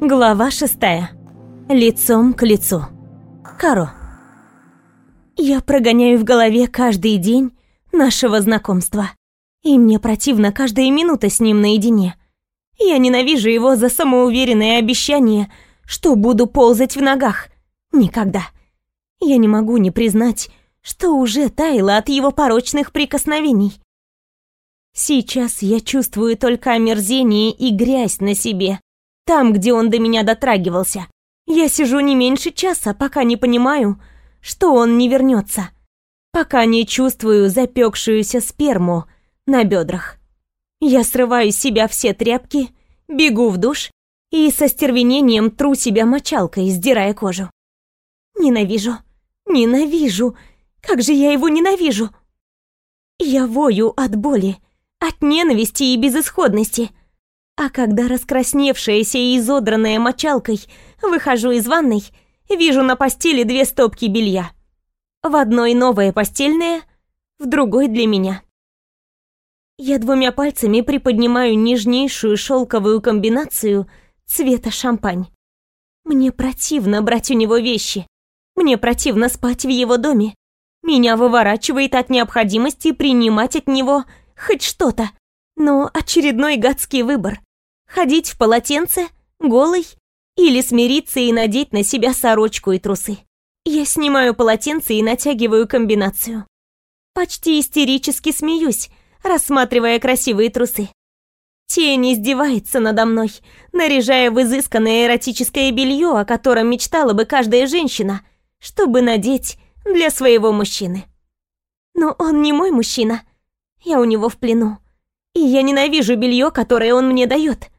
Глава шестая. Лицом к лицу. Каро. Я прогоняю в голове каждый день нашего знакомства. И мне противна каждая минута с ним наедине. Я ненавижу его за самоуверенное обещание, что буду ползать в ногах. Никогда. Я не могу не признать, что уже таяла от его порочных прикосновений. Сейчас я чувствую только омерзение и грязь на себе, там, где он до меня дотрагивался. Я сижу не меньше часа, пока не понимаю, что он не вернется, пока не чувствую запекшуюся сперму на бедрах. Я срываю с себя все тряпки, бегу в душ и со стервенением тру себя мочалкой, сдирая кожу. Ненавижу, ненавижу, как же я его ненавижу! Я вою от боли, от ненависти и безысходности. А когда раскрасневшаяся и изодранная мочалкой выхожу из ванной, вижу на постели две стопки белья. В одной новое постельное, в другой для меня. Я двумя пальцами приподнимаю нежнейшую шелковую комбинацию цвета шампань. Мне противно брать у него вещи. Мне противно спать в его доме. Меня выворачивает от необходимости принимать от него хоть что-то. Но очередной гадский выбор. Ходить в полотенце, голый, или смириться и надеть на себя сорочку и трусы. Я снимаю полотенце и натягиваю комбинацию. Почти истерически смеюсь, рассматривая красивые трусы. Тень издевается надо мной, наряжая в изысканное эротическое белье, о котором мечтала бы каждая женщина, чтобы надеть для своего мужчины. Но он не мой мужчина. Я у него в плену. И я ненавижу белье, которое он мне дает.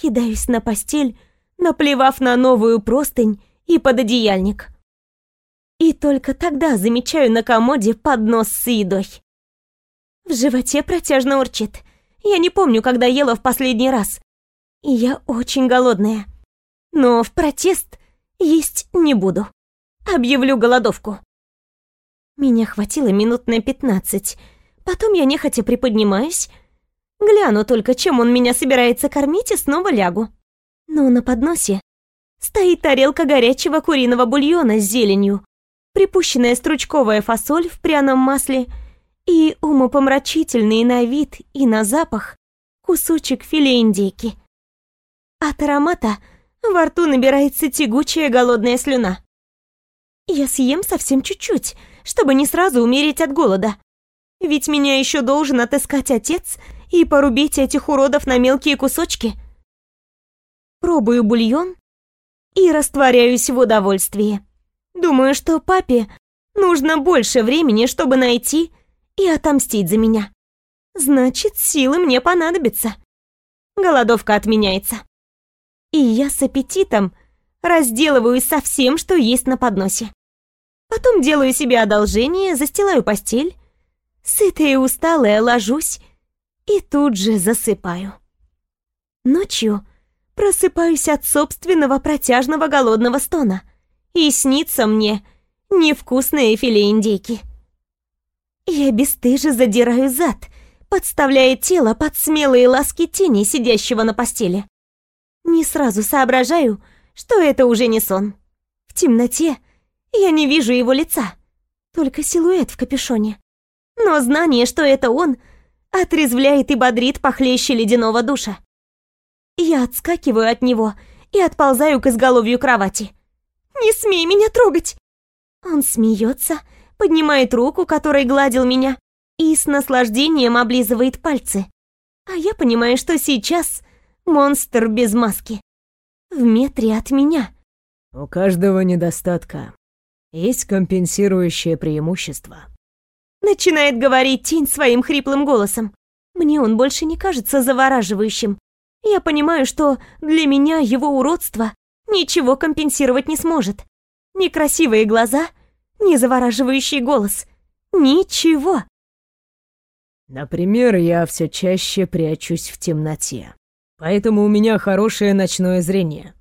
Кидаюсь на постель, наплевав на новую простынь и пододеяльник. И только тогда замечаю на комоде поднос с едой. В животе протяжно урчит. Я не помню, когда ела в последний раз. И я очень голодная. Но в протест есть не буду. Объявлю голодовку. Меня хватило минут на пятнадцать. Потом я нехотя приподнимаюсь, гляну только, чем он меня собирается кормить, и снова лягу. Но на подносе стоит тарелка горячего куриного бульона с зеленью, припущенная стручковая фасоль в пряном масле и умопомрачительный на вид и на запах кусочек филе индейки. От аромата во рту набирается тягучая голодная слюна. Я съем совсем чуть-чуть, чтобы не сразу умереть от голода. Ведь меня еще должен отыскать отец и порубить этих уродов на мелкие кусочки. Пробую бульон и растворяюсь в удовольствии. Думаю, что папе нужно больше времени, чтобы найти и отомстить за меня. Значит, силы мне понадобятся. Голодовка отменяется. И я с аппетитом разделываюсь со всем, что есть на подносе. Потом делаю себе одолжение, застилаю постель, сытая и усталая ложусь и тут же засыпаю. Ночью просыпаюсь от собственного протяжного голодного стона, и снится мне невкусные филе индейки. Я бесстыже задираю зад, подставляя тело под смелые ласки тени, сидящего на постели. Не сразу соображаю, что это уже не сон. В темноте я не вижу его лица, только силуэт в капюшоне. Но знание, что это он, отрезвляет и бодрит похлеще ледяного душа. Я отскакиваю от него и отползаю к изголовью кровати. «Не смей меня трогать!» Он смеется, поднимает руку, которой гладил меня, и с наслаждением облизывает пальцы. А я понимаю, что сейчас монстр без маски. В метре от меня. У каждого недостатка есть компенсирующее преимущество. Начинает говорить тень своим хриплым голосом. Мне он больше не кажется завораживающим. Я понимаю, что для меня его уродство ничего компенсировать не сможет. Ни красивые глаза, ни завораживающий голос. Ничего. Например, я все чаще прячусь в темноте. Поэтому у меня хорошее ночное зрение.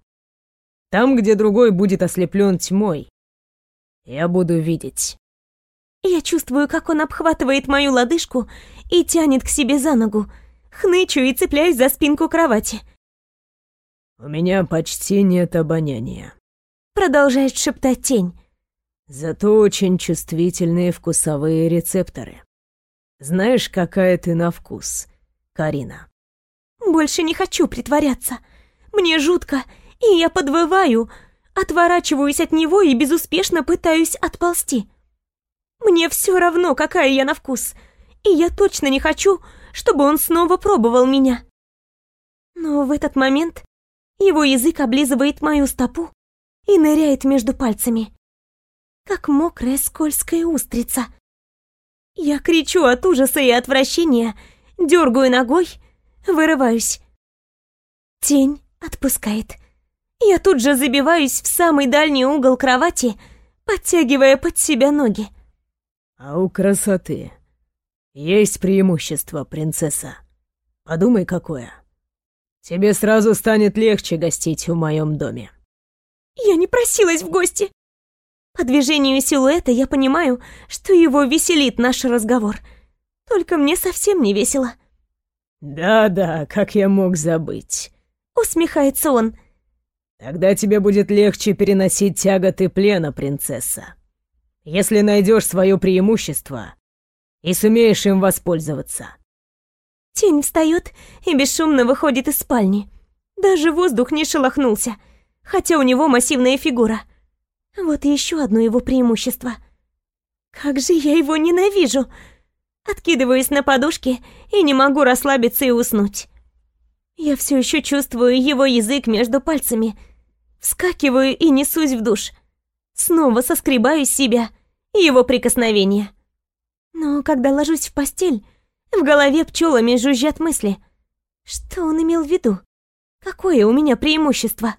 Там, где другой будет ослеплен тьмой, я буду видеть. Я чувствую, как он обхватывает мою лодыжку и тянет к себе за ногу. Хнычу и цепляюсь за спинку кровати. У меня почти нет обоняния. Продолжает шептать тень. Зато очень чувствительные вкусовые рецепторы. Знаешь, какая ты на вкус, Карина? Больше не хочу притворяться. Мне жутко, и я подвываю, отворачиваюсь от него и безуспешно пытаюсь отползти. Мне все равно, какая я на вкус, и я точно не хочу, чтобы он снова пробовал меня. Но в этот момент его язык облизывает мою стопу и ныряет между пальцами как мокрая скользкая устрица. Я кричу от ужаса и отвращения, дергаю ногой, вырываюсь. Тень отпускает. Я тут же забиваюсь в самый дальний угол кровати, подтягивая под себя ноги. А у красоты есть преимущество, принцесса. Подумай, какое. Тебе сразу станет легче гостить в моем доме. Я не просилась в гости. По движению силуэта я понимаю, что его веселит наш разговор. Только мне совсем не весело. «Да-да, как я мог забыть?» Усмехается он. «Тогда тебе будет легче переносить тяготы плена, принцесса. Если найдешь свое преимущество и сумеешь им воспользоваться». Тень встает и бесшумно выходит из спальни. Даже воздух не шелохнулся, хотя у него массивная фигура — вот и еще одно его преимущество. Как же я его ненавижу! Откидываюсь на подушке и не могу расслабиться и уснуть. Я все еще чувствую его язык между пальцами. Вскакиваю и несусь в душ. Снова соскребаю с себя его прикосновение. Но когда ложусь в постель, в голове пчелами жужжат мысли. Что он имел в виду? Какое у меня преимущество?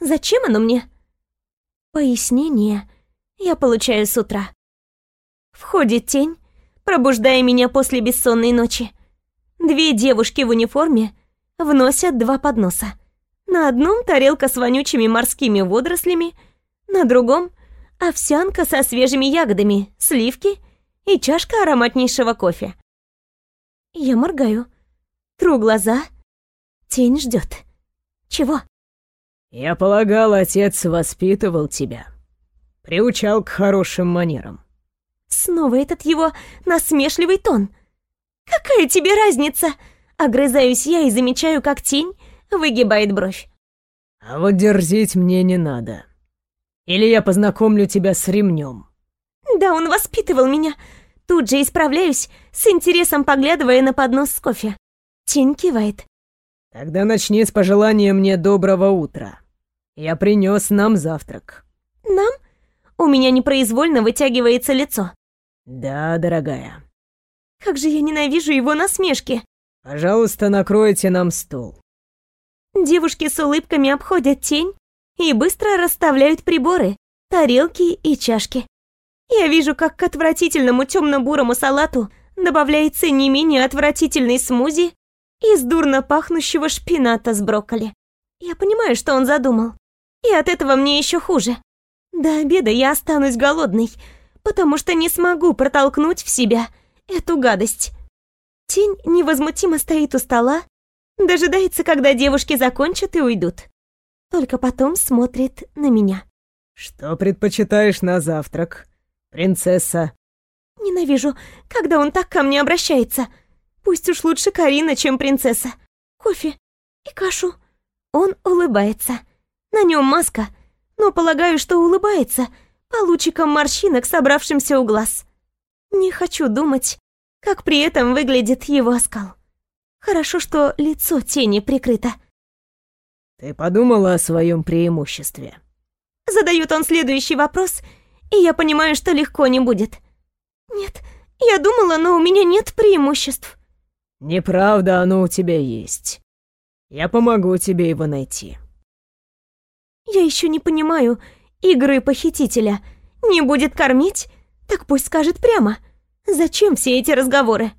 Зачем оно мне? Пояснение я получаю с утра. Входит тень, пробуждая меня после бессонной ночи. Две девушки в униформе вносят два подноса. На одном тарелка с вонючими морскими водорослями, на другом овсянка со свежими ягодами, сливки и чашка ароматнейшего кофе. Я моргаю, тру глаза. Тень ждет. Чего? «Я полагал, отец воспитывал тебя. Приучал к хорошим манерам». Снова этот его насмешливый тон. «Какая тебе разница?» Огрызаюсь я и замечаю, как тень выгибает бровь. «А вот дерзить мне не надо. Или я познакомлю тебя с ремнем. «Да, он воспитывал меня. Тут же исправляюсь, с интересом поглядывая на поднос с кофе. Тень кивает. Тогда начни с пожелания мне доброго утра. Я принес нам завтрак. Нам? У меня непроизвольно вытягивается лицо. Да, дорогая. Как же я ненавижу его насмешки. Пожалуйста, накройте нам стол. Девушки с улыбками обходят тень и быстро расставляют приборы, тарелки и чашки. Я вижу, как к отвратительному темно-бурому салату добавляется не менее отвратительный смузи из дурно пахнущего шпината с брокколи. Я понимаю, что он задумал. И от этого мне еще хуже. До обеда я останусь голодной, потому что не смогу протолкнуть в себя эту гадость. Тень невозмутимо стоит у стола, дожидается, когда девушки закончат и уйдут. Только потом смотрит на меня. «Что предпочитаешь на завтрак, принцесса?» Ненавижу, когда он так ко мне обращается. Пусть уж лучше Карина, чем принцесса. Кофе и кашу. Он улыбается. На нем маска, но полагаю, что улыбается по лучикам морщинок, собравшимся у глаз. Не хочу думать, как при этом выглядит его оскал. Хорошо, что лицо тени прикрыто. «Ты подумала о своем преимуществе?» Задает он следующий вопрос, и я понимаю, что легко не будет. «Нет, я думала, но у меня нет преимуществ». «Неправда, оно у тебя есть. Я помогу тебе его найти». Я еще не понимаю игры похитителя. Не будет кормить? Так пусть скажет прямо. Зачем все эти разговоры?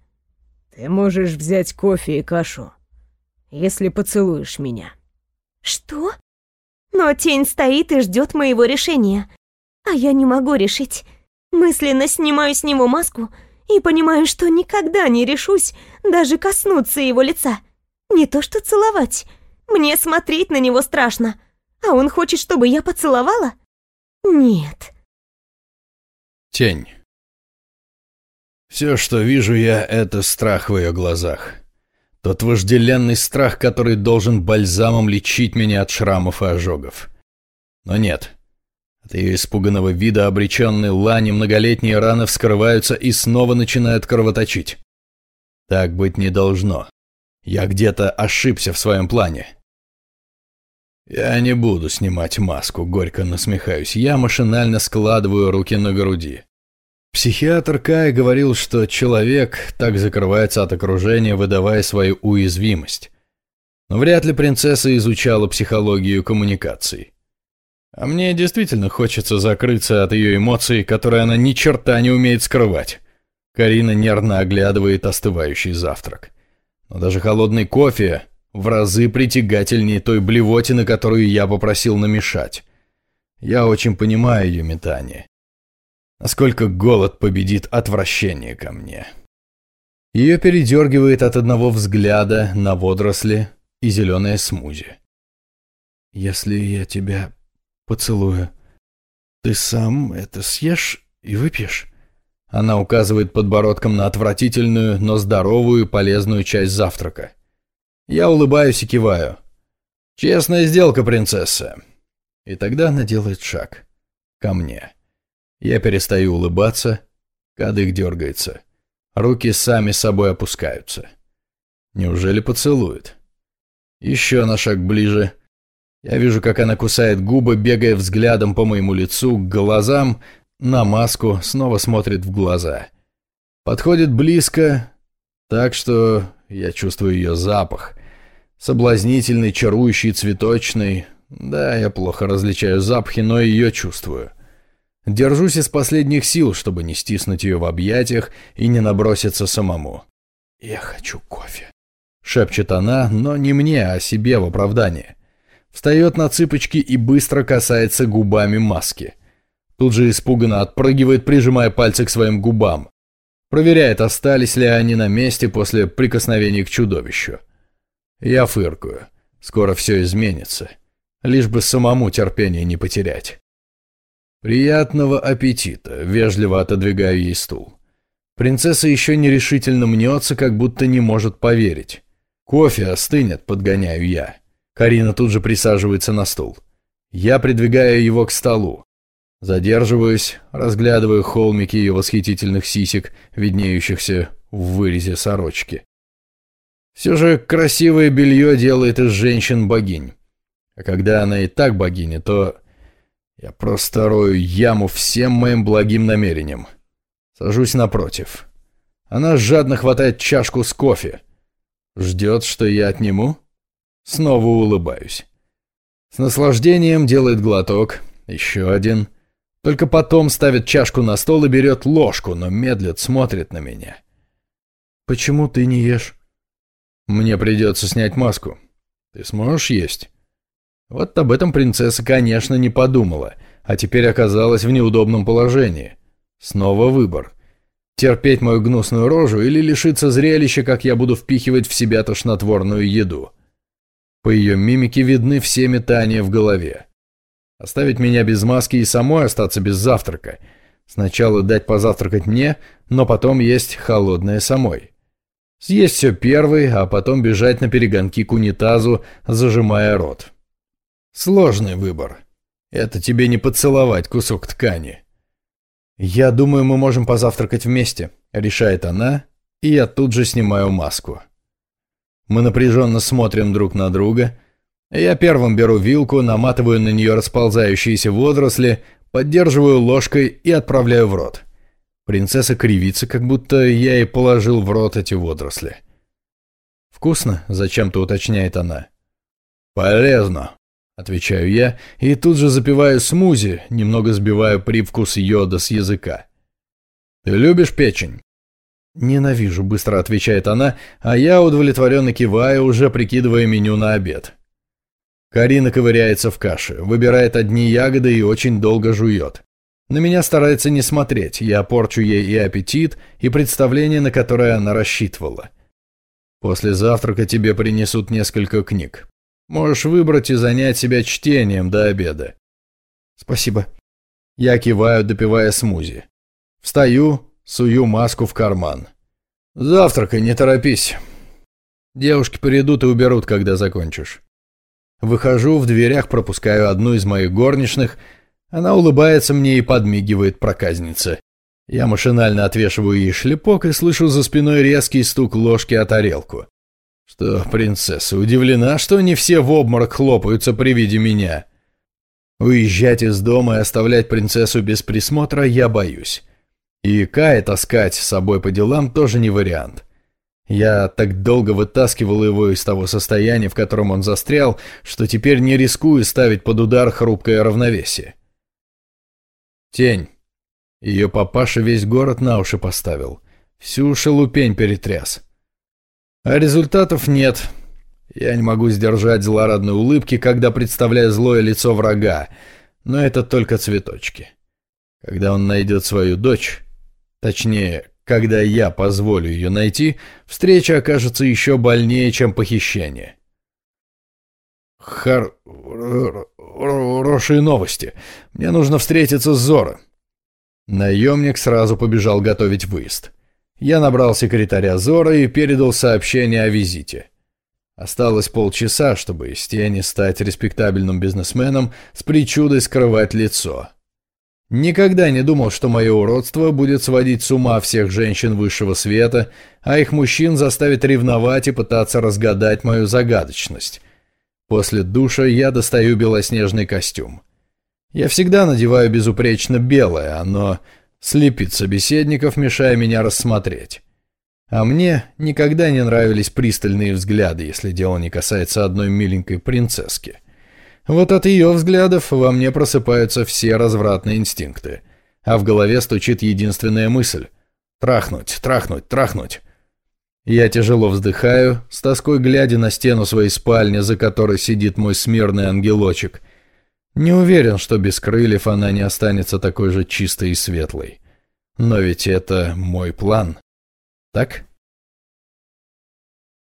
Ты можешь взять кофе и кашу, если поцелуешь меня. Что? Но тень стоит и ждет моего решения. А я не могу решить. Мысленно снимаю с него маску и понимаю, что никогда не решусь даже коснуться его лица. Не то что целовать. Мне смотреть на него страшно. А он хочет, чтобы я поцеловала? Нет. Тень. Все, что вижу я, это страх в ее глазах. Тот вожделенный страх, который должен бальзамом лечить меня от шрамов и ожогов. Но нет. От ее испуганного вида обреченной лани многолетние раны вскрываются и снова начинают кровоточить. Так быть не должно. Я где-то ошибся в своем плане. Я не буду снимать маску, горько насмехаюсь. Я машинально складываю руки на груди. Психиатр Кай говорил, что человек так закрывается от окружения, выдавая свою уязвимость. Но вряд ли принцесса изучала психологию коммуникаций. А мне действительно хочется закрыться от ее эмоций, которые она ни черта не умеет скрывать. Карина нервно оглядывает остывающий завтрак. Но даже холодный кофе в разы притягательнее той блевотины, которую я попросил намешать. Я очень понимаю ее метание насколько голод победит отвращение ко мне. Ее передергивает от одного взгляда на водоросли и зеленое смузи. «Если я тебя поцелую, ты сам это съешь и выпьешь?» Она указывает подбородком на отвратительную, но здоровую полезную часть завтрака. Я улыбаюсь и киваю. «Честная сделка, принцесса!» И тогда она делает шаг. Ко мне. Я перестаю улыбаться, кадык дергается. Руки сами собой опускаются. Неужели поцелует? Еще на шаг ближе. Я вижу, как она кусает губы, бегая взглядом по моему лицу, к глазам, на маску, снова смотрит в глаза. Подходит близко, так что я чувствую ее запах. Соблазнительный, чарующий, цветочный. Да, я плохо различаю запахи, но ее чувствую. Держусь из последних сил, чтобы не стиснуть ее в объятиях и не наброситься самому. «Я хочу кофе», — шепчет она, но не мне, а себе в оправдание. Встает на цыпочки и быстро касается губами маски. Тут же испуганно отпрыгивает, прижимая пальцы к своим губам. Проверяет, остались ли они на месте после прикосновения к чудовищу. Я фыркаю. Скоро все изменится. Лишь бы самому терпение не потерять. «Приятного аппетита!» – вежливо отодвигаю ей стул. Принцесса еще нерешительно мнется, как будто не может поверить. «Кофе остынет», – подгоняю я. Карина тут же присаживается на стул. Я придвигаю его к столу. Задерживаюсь, разглядываю холмики ее восхитительных сисек, виднеющихся в вырезе сорочки. Все же красивое белье делает из женщин богинь. А когда она и так богиня, то я просто рою яму всем моим благим намерениям. Сажусь напротив. Она жадно хватает чашку с кофе. Ждет, что я отниму? Снова улыбаюсь. С наслаждением делает глоток. Еще один. Только потом ставит чашку на стол и берет ложку, но медлит, смотрит на меня. «Почему ты не ешь?» «Мне придется снять маску. Ты сможешь есть?» Вот об этом принцесса, конечно, не подумала, а теперь оказалась в неудобном положении. Снова выбор. Терпеть мою гнусную рожу или лишиться зрелища, как я буду впихивать в себя тошнотворную еду. По ее мимике видны все метания в голове. Оставить меня без маски и самой остаться без завтрака. Сначала дать позавтракать мне, но потом есть холодное самой. Съесть все первый, а потом бежать на перегонки к унитазу, зажимая рот. Сложный выбор. Это тебе не поцеловать кусок ткани. Я думаю, мы можем позавтракать вместе, решает она, и я тут же снимаю маску. Мы напряженно смотрим друг на друга. Я первым беру вилку, наматываю на нее расползающиеся водоросли, поддерживаю ложкой и отправляю в рот. Принцесса кривится, как будто я ей положил в рот эти водоросли. «Вкусно?» – зачем-то уточняет она. «Полезно», Отвечаю я и тут же запиваю смузи, немного сбиваю привкус йода с языка. «Ты любишь печень?» «Ненавижу», — быстро отвечает она, а я удовлетворенно киваю, уже прикидывая меню на обед. Карина ковыряется в каше, выбирает одни ягоды и очень долго жует. На меня старается не смотреть, я порчу ей и аппетит, и представление, на которое она рассчитывала. После завтрака тебе принесут несколько книг. Можешь выбрать и занять себя чтением до обеда. Спасибо. Я киваю, допивая смузи. Встаю, сую маску в карман. Завтракай, не торопись. Девушки придут и уберут, когда закончишь. Выхожу, в дверях пропускаю одну из моих горничных. Она улыбается мне и подмигивает проказнице. Я машинально отвешиваю ей шлепок и слышу за спиной резкий стук ложки о тарелку. Что, принцесса, удивлена, что не все в обморок хлопаются при виде меня? Уезжать из дома и оставлять принцессу без присмотра я боюсь. И Кая таскать с собой по делам тоже не вариант. Я так долго вытаскивал его из того состояния, в котором он застрял, что теперь не рискую ставить под удар хрупкое равновесие. Тень. Ее папаша весь город на уши поставил. Всю шелупень перетряс. А результатов нет. Я не могу сдержать злорадной улыбки, когда представляю злое лицо врага, но это только цветочки. Когда он найдет свою дочь, точнее, когда я позволю ее найти, встреча окажется еще больнее, чем похищение. Хор... Хорошие новости. Мне нужно встретиться с Зоро. Наемник сразу побежал готовить выезд. Я набрал секретаря Зора и передал сообщение о визите. Осталось полчаса, чтобы из тени стать респектабельным бизнесменом с причудой скрывать лицо. Никогда не думал, что мое уродство будет сводить с ума всех женщин высшего света, а их мужчин заставит ревновать и пытаться разгадать мою загадочность. После душа я достаю белоснежный костюм. Я всегда надеваю безупречно белое, оно слепит собеседников, мешая меня рассмотреть. А мне никогда не нравились пристальные взгляды, если дело не касается одной миленькой принцесски. Вот от ее взглядов во мне просыпаются все развратные инстинкты, а в голове стучит единственная мысль – трахнуть, трахнуть, трахнуть. Я тяжело вздыхаю, с тоской глядя на стену своей спальни, за которой сидит мой смирный ангелочек – не уверен, что без крыльев она не останется такой же чистой и светлой. Но ведь это мой план. Так?